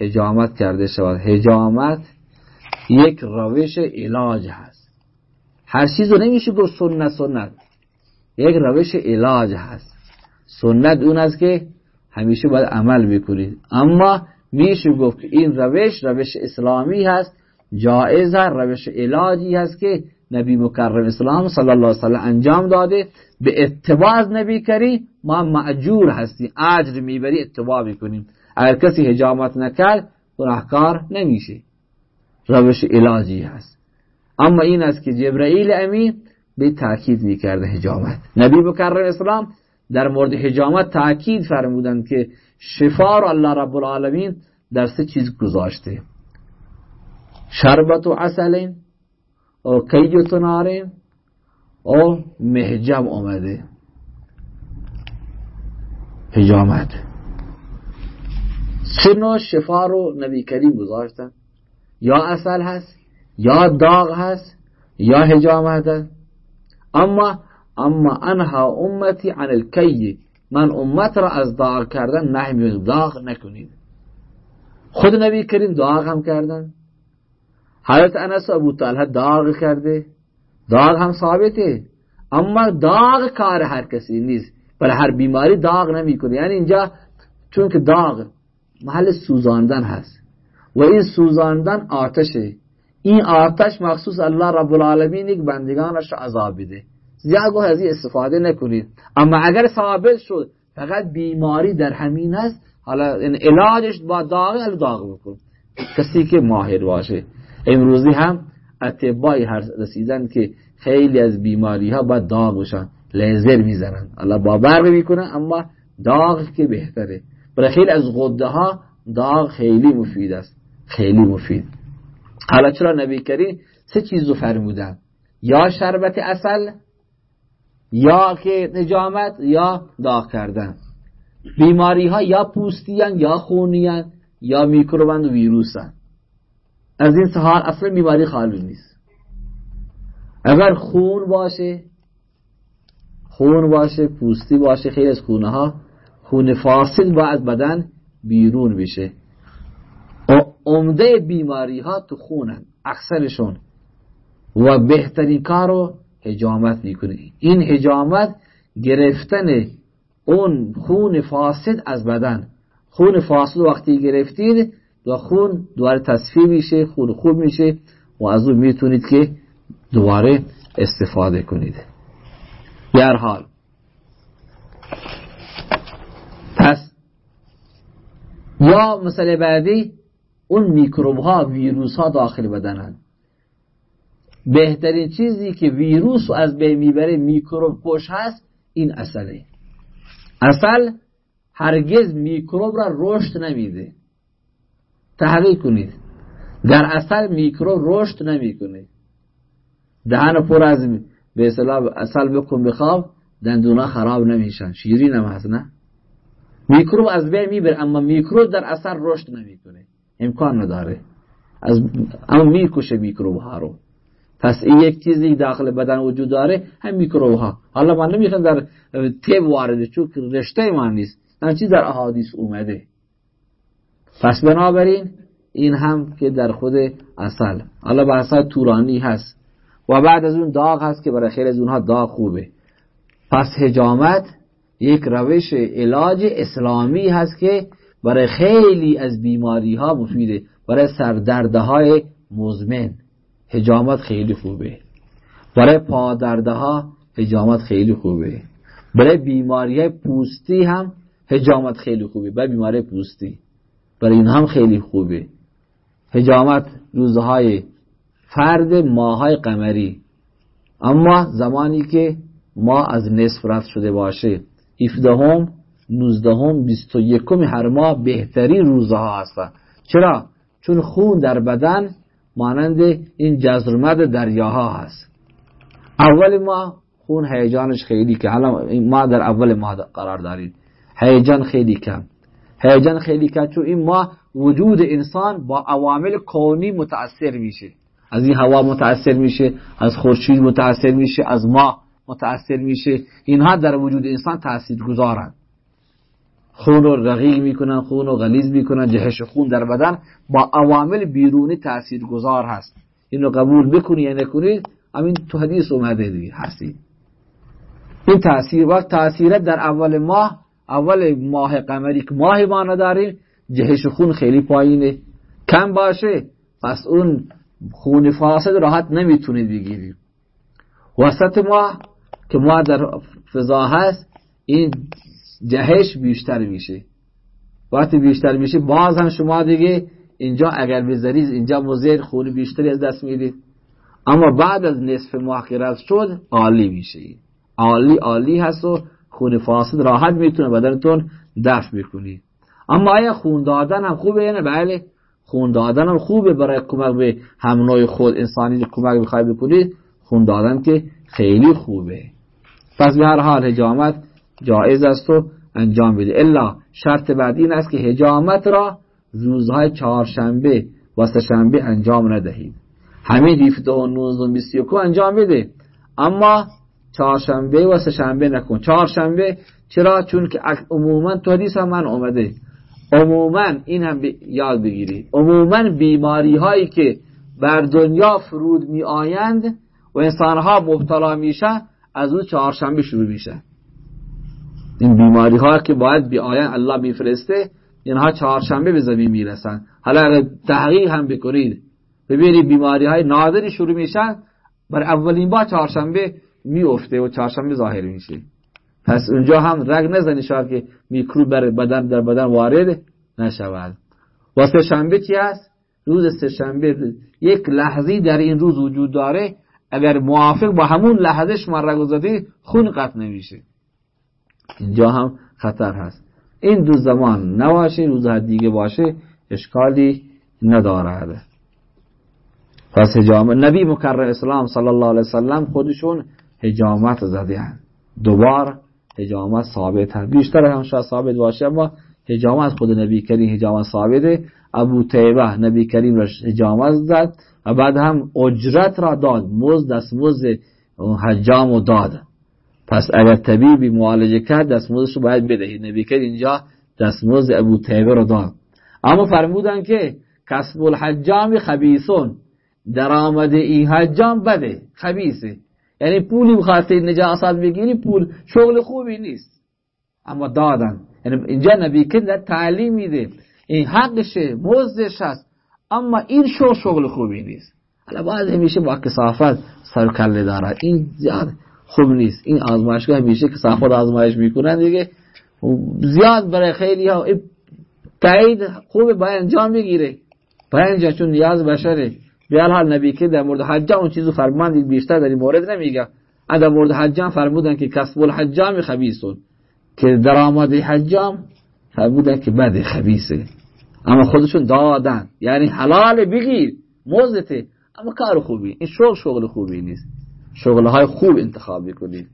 هجامت کرده شود. هجامت یک روش علاج هست. هر چیز رو نمیشه گفت سنت سنت. یک روش علاج هست. سنت اون است که همیشه باید عمل بکنید اما میشه گفت این روش روش اسلامی هست. جائز هست روش علاجی هست که نبی مکرم اسلام صلی الله علیه وسلم انجام داده. به اتباع نبی کری ما معجور هستیم. اجر می‌بری اتباع بکنیم اگر کسی هجامت نکرد گناهکار نمیشه روش علاجی هست. اما این است که جبرائیل امین به تاکید می‌کرده هجامت نبی مکرم اسلام در مورد هجامت تاکید فرمودند که شفا رو الله رب العالمین در سه چیز گذاشته. شربت و عسلین و کیجت نارین و محجم آمده هجامت سه نوع شفا رو نبی کریم گذاشتن؟ یا اصل هست یا داغ هست یا هجامت هست. اما اما انها امتی عن الکی من امت را از داغ کردن نهی داغ نکنید خود نبی کریم داغ هم کردن. حضرت انس ابو طالحه داغ کرده داغ هم ثابته. اما داغ کار هر کسی نیست برای هر بیماری داغ نمی‌کنه. یعنی اینجا چون که داغ محل سوزاندن هست. و این سوزاندن آتشه این آتش مخصوص الله رب العالمین یک بندگانش عذاب بده زیاد از این استفاده نکنید. اما اگر ثابت شد فقط بیماری در همین است حالا این علاجش با داغ داغ بکن. کسی که ماهر باشه. امروزی هم اتباعی هر رسیدن که خیلی از بیماری ها باید داغ باشن لیزر می‌زنن. الله با برق می‌کنه اما داغ که بهتره. برای خیلی از غده ها داغ خیلی مفید است. خیلی مفید. حالا چرا نبی کریم سه چیز رو فرمودن؟ یا شربت اصل یا که نجامت یا داغ کردن. بیماری ها یا پوستی یا خونی یا میکروبند و ویروسن از این سهار اصلا بیماری خالی نیست. اگر خون باشه خون باشه پوستی باشه خیلی از خونه ها خون فاسد با از بدن بیرون بشه عمده بیماری ها تو خونن اکثرشون و بهترین کارو هجامت می‌کنه. این هجامت گرفتن اون خون فاسد از بدن. خون فاسد وقتی گرفتید و خون دوباره تصفیه میشه خون خوب میشه و از اون می‌تونید که دوباره استفاده کنید. در حال پس یا مسئله بعدی اون میکروب ها ویروس ها داخل بدنن. بهترین چیزی که ویروس از بین می‌بره میکروب کش هست این اصله. اصل هرگز میکروب را رشد نمیده. تحقیق کنید. در اصل میکروب رشد نمی‌کنه. دهن پر از به اصل بکن بخواب دندونا خراب نمیشن. شیرین هم هست نه؟ میکروب از بین می‌بره اما میکروب در اثر رشد نمی‌کنه. امکان نداره. از اما می‌کشه میکروب ها رو. پس این یک چیزی داخل بدن وجود داره هم میکروب ها حالا من نمی‌خوام در تیب وارد چون رشته ما نیست. چیز در احادیث اومده؟ پس بنابراین این هم که در خود اصل. حالا اصل تورانی هست. و بعد از اون داغ هست که برای خیلی از اونها داغ خوبه. پس هجامت یک روش علاج اسلامی هست که برای خیلی از بیماری ها مفیده. برای سردرده های مزمن هجامت خیلی خوبه. برای پادرده ها هجامت خیلی خوبه. برای بیماری پوستی هم هجامت خیلی خوبه. برای بیماری پوستی. برای این هم خیلی خوبه. هجامت روزهای فرد ماهای قمری. اما زمانی که ما از نصف رفت شده باشه ایفدهم نوزدهم بیست و یکم هر ماه بهترین روزها هستن. چرا؟ چون خون در بدن مانند این جزرمد دریاها هست. اول ما خون هیجانش خیلی که حالا ما در اول ما قرار داریم. هیجان خیلی کم. هیجان خیلی کم چون این ما وجود انسان با عوامل کونی متاثر میشه. از این هوا متاثر میشه از خورشید متاثر میشه از ما متاثر میشه. اینها در وجود انسان تاثیر گذارن خون رو رقیق می‌کنن خون رو غلیظ می‌کنن جهش خون در بدن با عوامل بیرونی تأثیر گذار هست اینو قبول بکنی یا نکنی؟ همین تو حدیث اومده دیگه هستی. این تأثیر وقت تأثیر در اول ماه اول ماه قمری که ماه ما نداریم جهش خون خیلی پایینه. کم باشه پس اون خون فاسد راحت نمی‌تونید بگیرید وسط ماه که ما در فضا هست این جهش بیشتر میشه. وقتی بیشتر میشه باز هم شما دیگه اینجا اگر بذارید اینجا مزیر خون بیشتری از دست می‌دید. اما بعد از نصف ماه که شد عالی میشه. عالی عالی هست و خون فاسد راحت می‌تونه بدنتون دفع بکنید اما آیا خون دادن هم خوبه یا نه؟ بله. خون دادن هم خوبه برای کمک به هم خود انسانی کمک بخوای بکنید خون دادن که خیلی خوبه. پس به هر حال هجامت جایز است و انجام بده الا شرط بعدی این است که هجامت را روزهای چهارشنبه و سهشنبه انجام ندهید. همه دیفته و نوز و بیسیوکو انجام بده اما چهارشنبه و سهشنبه نکن. چهارشنبه چرا؟ چون که عموما تو حدیث هم من اومده. عموما این هم یاد بگیری. عموما بیماری هایی که بر دنیا فرود می آیند و انسان ها مبتلا میشن از اون چهارشنبه شروع میشه. این بیماری ها که باید بی آیان الله میفرسته اینها چهارشنبه به زمین می‌رسن. حالا اگر تحقیق هم بکنید ببینید بیماری های نادری شروع میشن بر اولین بار چهارشنبه میفته و چهارشنبه ظاهر میشه. پس اونجا هم رگ نزنی شاید که میکروب بر بدن در بدن وارد نشود. و سه شنبه چی هست؟ روز سه شنبه یک لحظی در این روز وجود داره اگر موافق با همون لحظه شما رگ زدی خون قطع نمیشه. اینجا هم خطر هست. این دو زمان نباشه روزها دیگه باشه اشکالی ندارد. پس هجامت نبی مکرر اسلام صلی الله علیه وسلم خودشون هجامت زده دوبار هجامت ثابت هست. بیشتر هم شاید ثابت باشه اما هجامت خود نبی کریم هجامت ثابته ابو طیبه نبی کریم را هجامت زد و بعد هم اجرت را داد. مزد دست مزد حجام و داد. پس اگر طبیبی معالجه کرد دستمزدش رو باید بدهید نبی کرد اینجا دستمزد ابو طیبه رو داد. اما فرمودن که کسب الحجام خبیثون. درآمد این حجام بده. خبیثه. یعنی پولی بخاطر نجاست بگیری پول شغل خوبی نیست. اما دادن. یعنی اینجا نبی کرد تعلیم میده این حقشه مزدش هست. اما این شغل شغل خوبی نیست. حالا باید همیشه با کسافت سر کله داره. این زیاد خوب نیست. این آزمایشگاه همیشه خود آزمایش می‌کنن. دیگه زیاد برای خیلی ها تایید خوب باید انجام بگیره باید انجام چون نیاز بشره. به حال نبی که در مورد حجام اون چیزو فرماندید. بیشتر در این مورد نمیگه در مورد حجام فرمودن که کسب الحجام خبیثون. که درآمد حجام فرمودن که بد خبیثه. اما خودشون دادن. یعنی حلال بگیر موزته. اما کار خوبی. این شغل شغل خوبی نیست. شغلهای خوب انتخاب بکنید